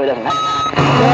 思い出すな。